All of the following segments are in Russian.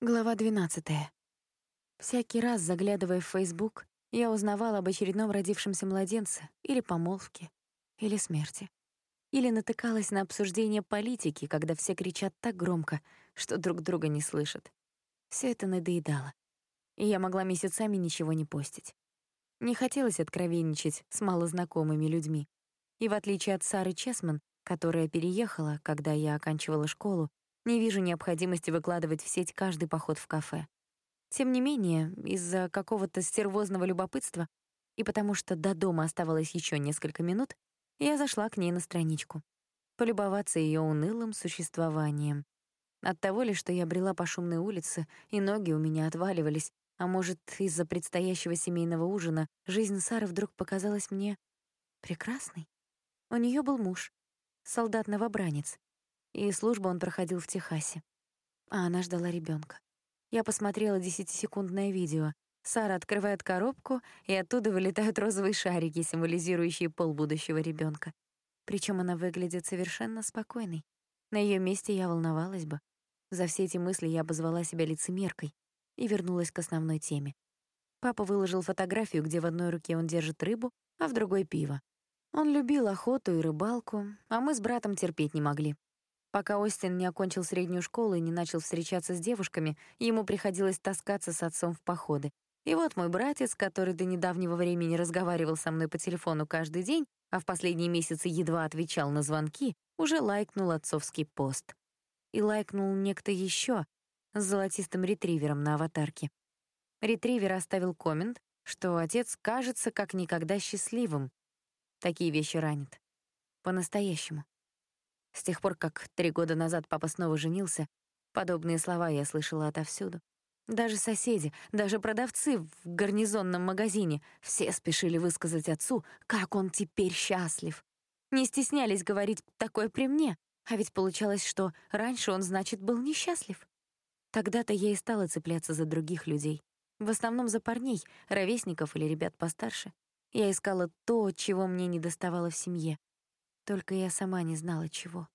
Глава 12. Всякий раз, заглядывая в Facebook, я узнавала об очередном родившемся младенце или помолвке, или смерти. Или натыкалась на обсуждение политики, когда все кричат так громко, что друг друга не слышат. Все это надоедало. И я могла месяцами ничего не постить. Не хотелось откровенничать с малознакомыми людьми. И в отличие от Сары Чесман, которая переехала, когда я оканчивала школу, не вижу необходимости выкладывать в сеть каждый поход в кафе. Тем не менее, из-за какого-то стервозного любопытства и потому что до дома оставалось еще несколько минут, я зашла к ней на страничку. Полюбоваться ее унылым существованием. От того ли, что я брела по шумной улице, и ноги у меня отваливались, а может, из-за предстоящего семейного ужина, жизнь Сары вдруг показалась мне прекрасной. У нее был муж, солдат-новобранец, и службу он проходил в Техасе. А она ждала ребенка. Я посмотрела десятисекундное видео. Сара открывает коробку, и оттуда вылетают розовые шарики, символизирующие пол будущего ребенка. Причем она выглядит совершенно спокойной. На ее месте я волновалась бы. За все эти мысли я обозвала себя лицемеркой и вернулась к основной теме. Папа выложил фотографию, где в одной руке он держит рыбу, а в другой — пиво. Он любил охоту и рыбалку, а мы с братом терпеть не могли. Пока Остин не окончил среднюю школу и не начал встречаться с девушками, ему приходилось таскаться с отцом в походы. И вот мой братец, который до недавнего времени разговаривал со мной по телефону каждый день, а в последние месяцы едва отвечал на звонки, уже лайкнул отцовский пост. И лайкнул некто еще с золотистым ретривером на аватарке. Ретривер оставил коммент, что отец кажется как никогда счастливым. Такие вещи ранят. По-настоящему. С тех пор, как три года назад папа снова женился, подобные слова я слышала отовсюду. Даже соседи, даже продавцы в гарнизонном магазине все спешили высказать отцу, как он теперь счастлив. Не стеснялись говорить такое при мне, а ведь получалось, что раньше он, значит, был несчастлив. Тогда-то я и стала цепляться за других людей. В основном за парней, ровесников или ребят постарше. Я искала то, чего мне не доставало в семье. Только я сама не знала, чего.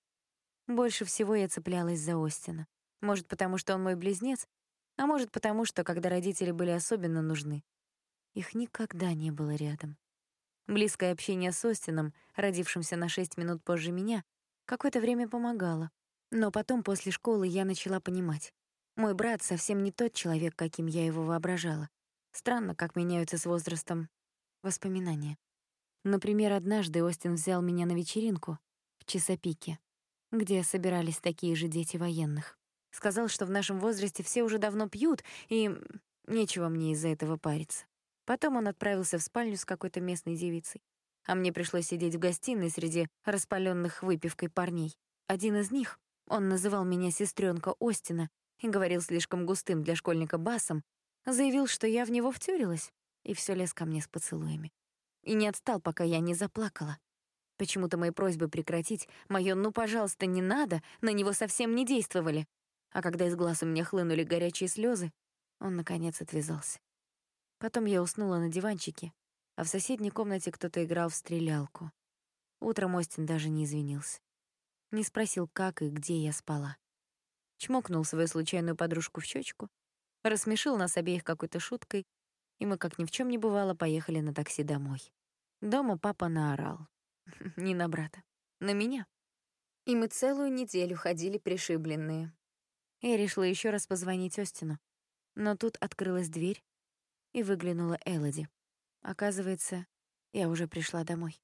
Больше всего я цеплялась за Остина. Может, потому что он мой близнец, а может, потому что, когда родители были особенно нужны, их никогда не было рядом. Близкое общение с Остином, родившимся на шесть минут позже меня, какое-то время помогало. Но потом, после школы, я начала понимать. Мой брат совсем не тот человек, каким я его воображала. Странно, как меняются с возрастом воспоминания. Например, однажды Остин взял меня на вечеринку в Чесопике, где собирались такие же дети военных. Сказал, что в нашем возрасте все уже давно пьют, и нечего мне из-за этого париться. Потом он отправился в спальню с какой-то местной девицей. А мне пришлось сидеть в гостиной среди распаленных выпивкой парней. Один из них, он называл меня сестренка Остина и говорил слишком густым для школьника басом, заявил, что я в него втюрилась, и все лез ко мне с поцелуями и не отстал, пока я не заплакала. Почему-то мои просьбы прекратить, моё «ну, пожалуйста, не надо» на него совсем не действовали. А когда из глаз у меня хлынули горячие слезы, он, наконец, отвязался. Потом я уснула на диванчике, а в соседней комнате кто-то играл в стрелялку. Утром Остин даже не извинился. Не спросил, как и где я спала. Чмокнул свою случайную подружку в щечку, рассмешил нас обеих какой-то шуткой и мы, как ни в чем не бывало, поехали на такси домой. Дома папа наорал. Не на брата, на меня. И мы целую неделю ходили пришибленные. Я решила еще раз позвонить Остину. Но тут открылась дверь, и выглянула Элоди. Оказывается, я уже пришла домой.